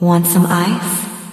Want some ice?